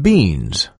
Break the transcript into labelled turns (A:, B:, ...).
A: beans.